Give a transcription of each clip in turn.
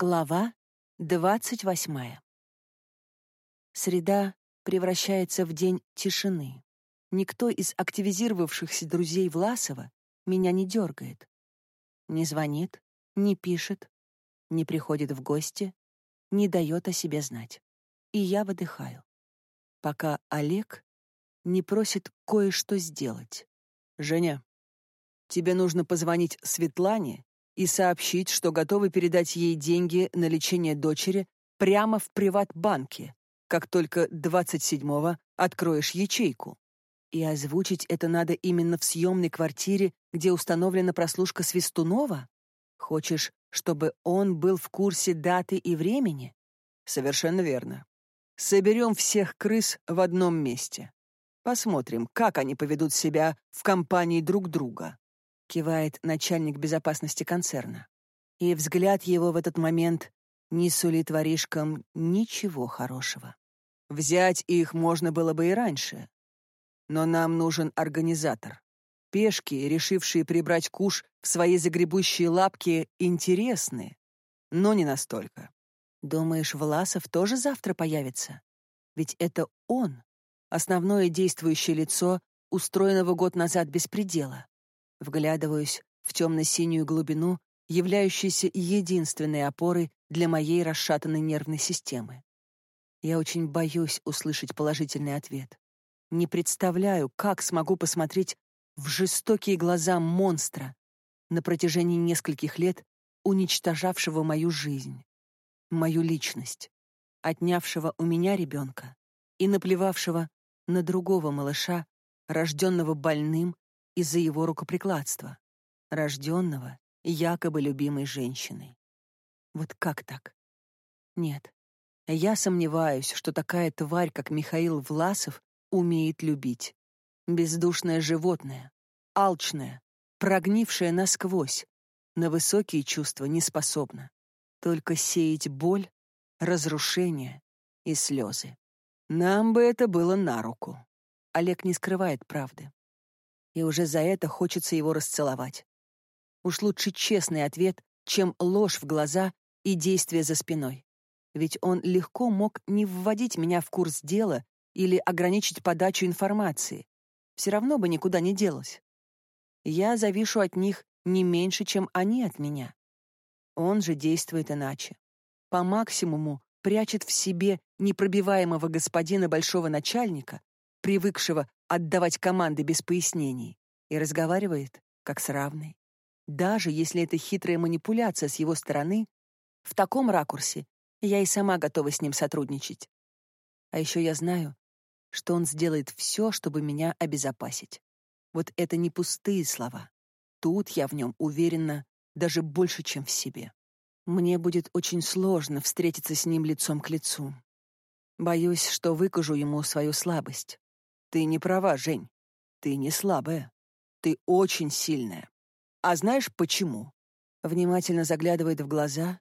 Глава двадцать восьмая. Среда превращается в день тишины. Никто из активизировавшихся друзей Власова меня не дергает. Не звонит, не пишет, не приходит в гости, не дает о себе знать. И я выдыхаю. Пока Олег не просит кое-что сделать. «Женя, тебе нужно позвонить Светлане и сообщить, что готовы передать ей деньги на лечение дочери прямо в приватбанке, как только 27-го откроешь ячейку. И озвучить это надо именно в съемной квартире, где установлена прослушка Свистунова? Хочешь, чтобы он был в курсе даты и времени? Совершенно верно. Соберем всех крыс в одном месте. Посмотрим, как они поведут себя в компании друг друга кивает начальник безопасности концерна. И взгляд его в этот момент не сулит воришкам ничего хорошего. Взять их можно было бы и раньше. Но нам нужен организатор. Пешки, решившие прибрать куш в свои загребущие лапки, интересны, но не настолько. Думаешь, Власов тоже завтра появится? Ведь это он, основное действующее лицо устроенного год назад беспредела. Вглядываюсь в темно-синюю глубину, являющуюся единственной опорой для моей расшатанной нервной системы. Я очень боюсь услышать положительный ответ. Не представляю, как смогу посмотреть в жестокие глаза монстра на протяжении нескольких лет, уничтожавшего мою жизнь, мою личность, отнявшего у меня ребенка и наплевавшего на другого малыша, рожденного больным из-за его рукоприкладства, рожденного якобы любимой женщиной. Вот как так? Нет. Я сомневаюсь, что такая тварь, как Михаил Власов, умеет любить. Бездушное животное, алчное, прогнившее насквозь, на высокие чувства не способна. Только сеять боль, разрушение и слезы. Нам бы это было на руку. Олег не скрывает правды и уже за это хочется его расцеловать. Уж лучше честный ответ, чем ложь в глаза и действие за спиной. Ведь он легко мог не вводить меня в курс дела или ограничить подачу информации. Все равно бы никуда не делась. Я завишу от них не меньше, чем они от меня. Он же действует иначе. По максимуму прячет в себе непробиваемого господина большого начальника, привыкшего отдавать команды без пояснений, и разговаривает как с равной. Даже если это хитрая манипуляция с его стороны, в таком ракурсе я и сама готова с ним сотрудничать. А еще я знаю, что он сделает все, чтобы меня обезопасить. Вот это не пустые слова. Тут я в нем уверена даже больше, чем в себе. Мне будет очень сложно встретиться с ним лицом к лицу. Боюсь, что выкажу ему свою слабость. Ты не права, Жень. Ты не слабая. Ты очень сильная. А знаешь почему? Внимательно заглядывает в глаза,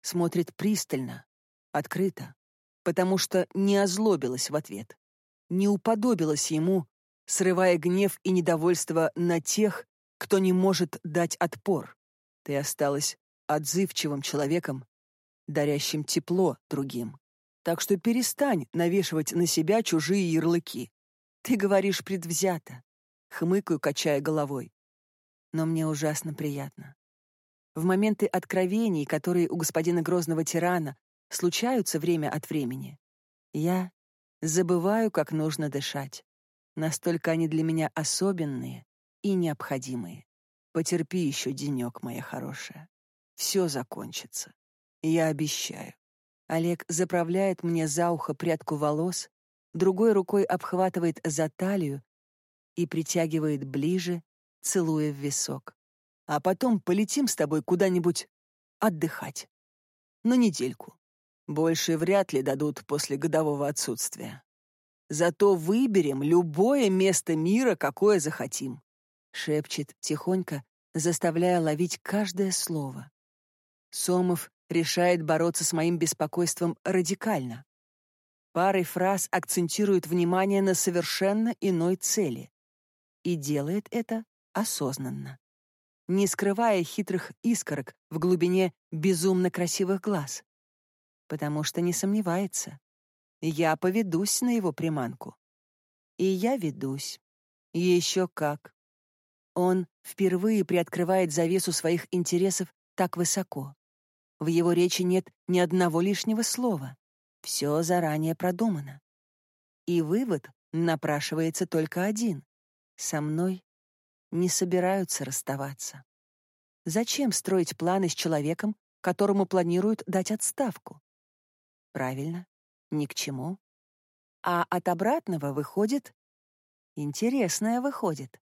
смотрит пристально, открыто, потому что не озлобилась в ответ, не уподобилась ему, срывая гнев и недовольство на тех, кто не может дать отпор. Ты осталась отзывчивым человеком, дарящим тепло другим. Так что перестань навешивать на себя чужие ярлыки. Ты говоришь предвзято. Хмыкаю, качая головой. Но мне ужасно приятно. В моменты откровений, которые у господина грозного тирана случаются время от времени, я забываю, как нужно дышать. Настолько они для меня особенные и необходимые. Потерпи еще денек, моя хорошая. Все закончится. Я обещаю. Олег заправляет мне за ухо прядку волос, другой рукой обхватывает за талию и притягивает ближе, целуя в висок. А потом полетим с тобой куда-нибудь отдыхать. На недельку. Больше вряд ли дадут после годового отсутствия. Зато выберем любое место мира, какое захотим. Шепчет тихонько, заставляя ловить каждое слово. Сомов решает бороться с моим беспокойством радикально. Парой фраз акцентирует внимание на совершенно иной цели. И делает это осознанно. не скрывая хитрых искорок в глубине безумно красивых глаз. Потому что не сомневается. Я поведусь на его приманку. И я ведусь. Еще как. Он впервые приоткрывает завесу своих интересов так высоко. В его речи нет ни одного лишнего слова. Все заранее продумано. И вывод напрашивается только один. Со мной не собираются расставаться. Зачем строить планы с человеком, которому планируют дать отставку? Правильно, ни к чему. А от обратного выходит... Интересное выходит.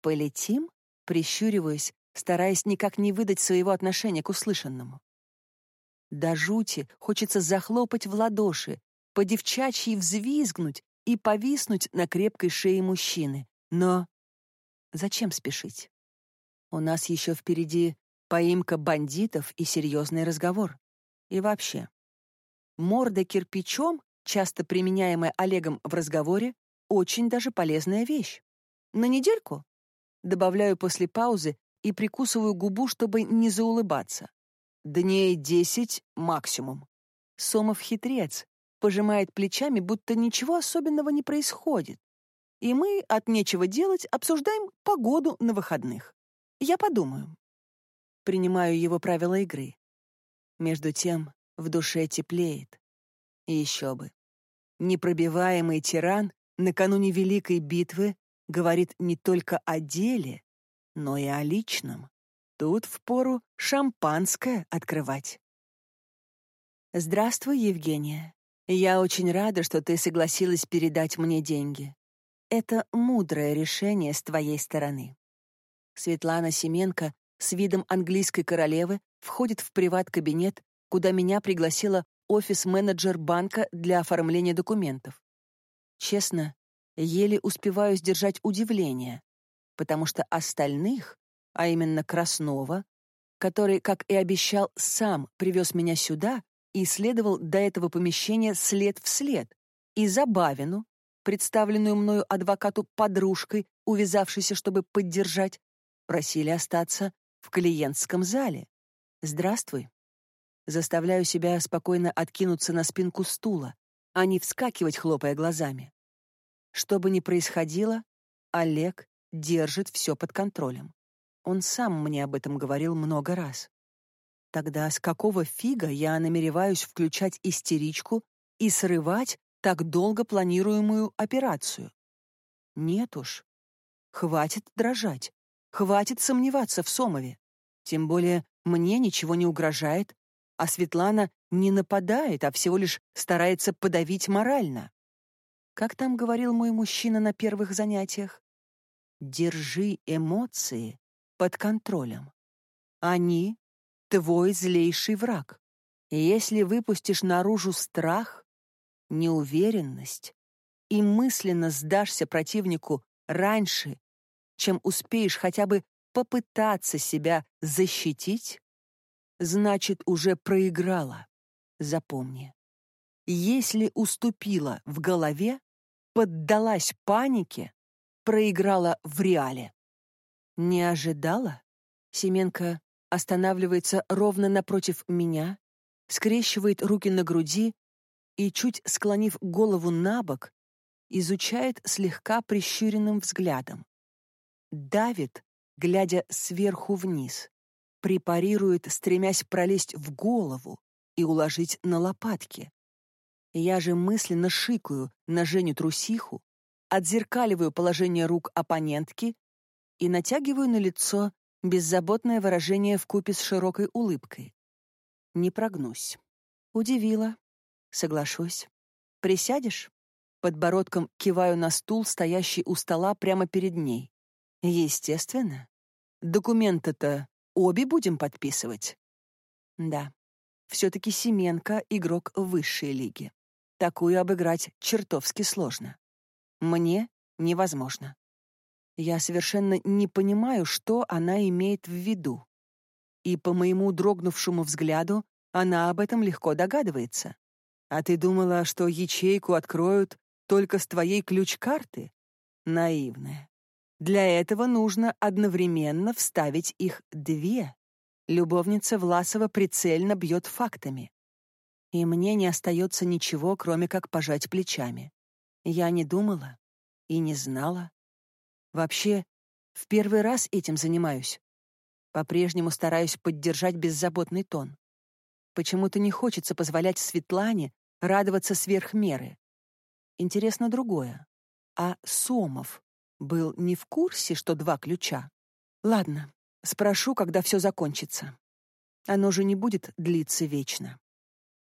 Полетим, прищуриваясь, стараясь никак не выдать своего отношения к услышанному. До жути хочется захлопать в ладоши, по девчачьи взвизгнуть и повиснуть на крепкой шее мужчины. Но зачем спешить? У нас еще впереди поимка бандитов и серьезный разговор. И вообще, морда кирпичом, часто применяемая Олегом в разговоре, очень даже полезная вещь. На недельку? Добавляю после паузы и прикусываю губу, чтобы не заулыбаться. Дней десять максимум. Сомов хитрец, пожимает плечами, будто ничего особенного не происходит. И мы от нечего делать обсуждаем погоду на выходных. Я подумаю. Принимаю его правила игры. Между тем в душе теплеет. И еще бы. Непробиваемый тиран накануне Великой битвы говорит не только о деле, но и о личном. Тут впору шампанское открывать. Здравствуй, Евгения. Я очень рада, что ты согласилась передать мне деньги. Это мудрое решение с твоей стороны. Светлана Семенко с видом английской королевы входит в приват-кабинет, куда меня пригласила офис-менеджер банка для оформления документов. Честно, еле успеваю сдержать удивление, потому что остальных, а именно Краснова, который, как и обещал, сам привез меня сюда и следовал до этого помещения след в след, и Забавину, представленную мною адвокату подружкой, увязавшейся, чтобы поддержать, просили остаться в клиентском зале. «Здравствуй». Заставляю себя спокойно откинуться на спинку стула, а не вскакивать, хлопая глазами. Что бы ни происходило, Олег держит все под контролем. Он сам мне об этом говорил много раз. Тогда с какого фига я намереваюсь включать истеричку и срывать так долго планируемую операцию? Нет уж. Хватит дрожать. Хватит сомневаться в Сомове. Тем более мне ничего не угрожает, а Светлана не нападает, а всего лишь старается подавить морально. Как там говорил мой мужчина на первых занятиях? Держи эмоции под контролем. Они — твой злейший враг. И если выпустишь наружу страх, неуверенность и мысленно сдашься противнику раньше, чем успеешь хотя бы попытаться себя защитить, значит, уже проиграла. Запомни. Если уступила в голове, поддалась панике, проиграла в реале. Не ожидала? Семенко останавливается ровно напротив меня, скрещивает руки на груди и, чуть склонив голову на бок, изучает слегка прищуренным взглядом. Давит, глядя сверху вниз, препарирует, стремясь пролезть в голову и уложить на лопатки. Я же мысленно шикаю на Женю трусиху, отзеркаливаю положение рук оппонентки и натягиваю на лицо беззаботное выражение в купе с широкой улыбкой. Не прогнусь. Удивила. Соглашусь. Присядешь? Подбородком киваю на стул, стоящий у стола прямо перед ней. Естественно. Документы-то обе будем подписывать. Да. Все-таки Семенко — игрок высшей лиги. Такую обыграть чертовски сложно. Мне невозможно. Я совершенно не понимаю, что она имеет в виду. И по моему дрогнувшему взгляду она об этом легко догадывается. А ты думала, что ячейку откроют только с твоей ключ-карты? Наивная. Для этого нужно одновременно вставить их две. Любовница Власова прицельно бьет фактами. И мне не остается ничего, кроме как пожать плечами. Я не думала и не знала. Вообще, в первый раз этим занимаюсь. По-прежнему стараюсь поддержать беззаботный тон. Почему-то не хочется позволять Светлане радоваться сверх меры. Интересно другое. А Сомов был не в курсе, что два ключа? Ладно, спрошу, когда все закончится. Оно же не будет длиться вечно.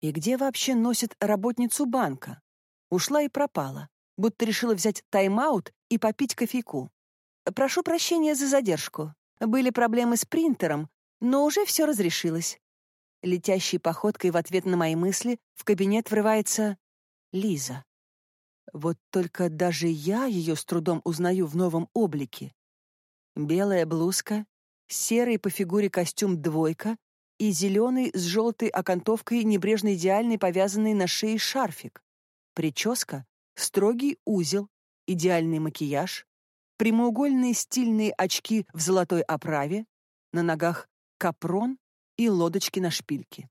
И где вообще носит работницу банка? Ушла и пропала, будто решила взять тайм-аут и попить кофейку. Прошу прощения за задержку. Были проблемы с принтером, но уже все разрешилось. Летящей походкой в ответ на мои мысли в кабинет врывается Лиза. Вот только даже я ее с трудом узнаю в новом облике. Белая блузка, серый по фигуре костюм «двойка» и зеленый с желтой окантовкой небрежно идеальный повязанный на шее шарфик. Прическа, строгий узел, идеальный макияж, прямоугольные стильные очки в золотой оправе, на ногах капрон и лодочки на шпильке.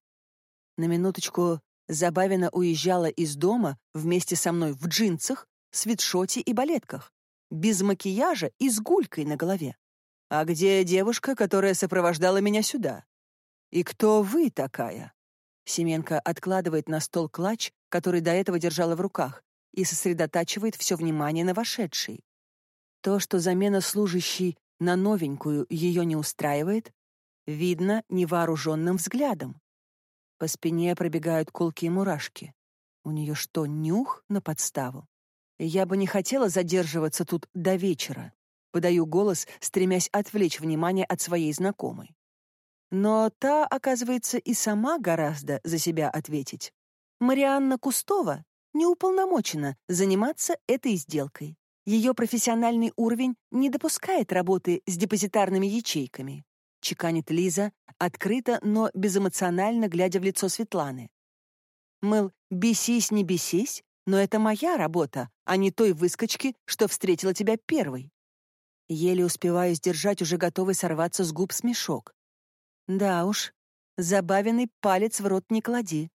На минуточку Забавина уезжала из дома вместе со мной в джинсах, свитшоте и балетках, без макияжа и с гулькой на голове. А где девушка, которая сопровождала меня сюда? И кто вы такая? Семенко откладывает на стол клатч, который до этого держала в руках, и сосредотачивает все внимание на вошедшей. То, что замена служащей на новенькую ее не устраивает, видно невооруженным взглядом. По спине пробегают колкие мурашки. У нее что, нюх на подставу? Я бы не хотела задерживаться тут до вечера. Подаю голос, стремясь отвлечь внимание от своей знакомой. Но та, оказывается, и сама гораздо за себя ответить. Марианна Кустова не уполномочена заниматься этой сделкой. Ее профессиональный уровень не допускает работы с депозитарными ячейками чеканит Лиза, открыто, но безэмоционально глядя в лицо Светланы. Мыл, бесись, не бесись, но это моя работа, а не той выскочки, что встретила тебя первой. Еле успеваю сдержать уже готовый сорваться с губ смешок. Да уж, забавенный палец в рот не клади.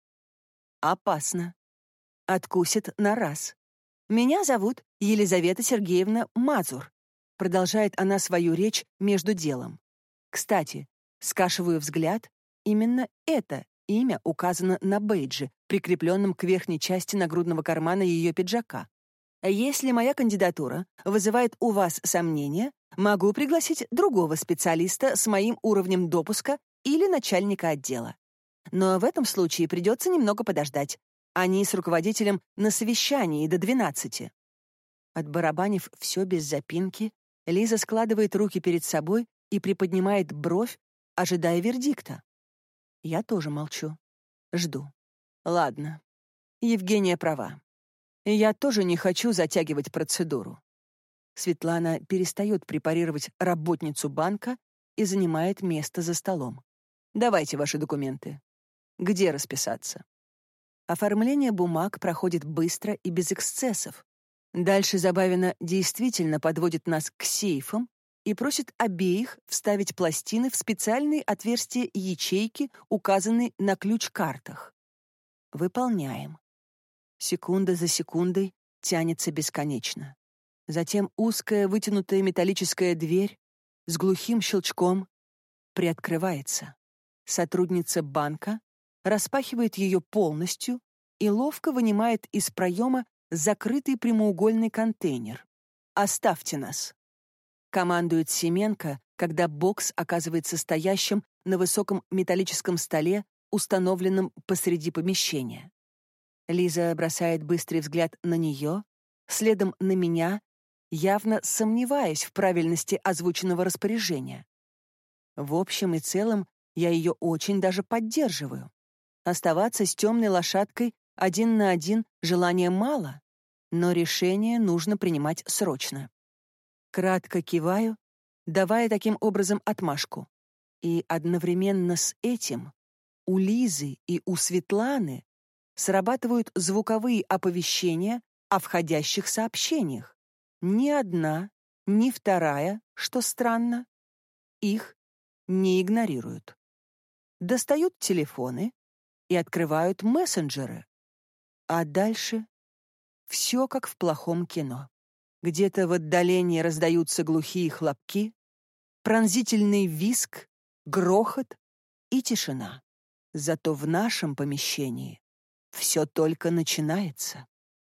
Опасно. Откусит на раз. Меня зовут Елизавета Сергеевна Мазур. Продолжает она свою речь между делом. Кстати, скашиваю взгляд, именно это имя указано на бейдже, прикрепленном к верхней части нагрудного кармана ее пиджака. Если моя кандидатура вызывает у вас сомнения, могу пригласить другого специалиста с моим уровнем допуска или начальника отдела. Но в этом случае придется немного подождать. Они с руководителем на совещании до 12. Отбарабанив все без запинки, Лиза складывает руки перед собой и приподнимает бровь, ожидая вердикта. Я тоже молчу. Жду. Ладно. Евгения права. Я тоже не хочу затягивать процедуру. Светлана перестает препарировать работницу банка и занимает место за столом. Давайте ваши документы. Где расписаться? Оформление бумаг проходит быстро и без эксцессов. Дальше Забавина действительно подводит нас к сейфам, и просит обеих вставить пластины в специальные отверстия ячейки, указанные на ключ-картах. Выполняем. Секунда за секундой тянется бесконечно. Затем узкая вытянутая металлическая дверь с глухим щелчком приоткрывается. Сотрудница банка распахивает ее полностью и ловко вынимает из проема закрытый прямоугольный контейнер. «Оставьте нас». Командует Семенко, когда бокс оказывается стоящим на высоком металлическом столе, установленном посреди помещения. Лиза бросает быстрый взгляд на нее, следом на меня, явно сомневаясь в правильности озвученного распоряжения. В общем и целом, я ее очень даже поддерживаю. Оставаться с темной лошадкой один на один желания мало, но решение нужно принимать срочно. Кратко киваю, давая таким образом отмашку. И одновременно с этим у Лизы и у Светланы срабатывают звуковые оповещения о входящих сообщениях. Ни одна ни вторая, что странно, их не игнорируют. Достают телефоны и открывают мессенджеры. А дальше все как в плохом кино. Где-то в отдалении раздаются глухие хлопки, пронзительный виск, грохот и тишина. Зато в нашем помещении все только начинается.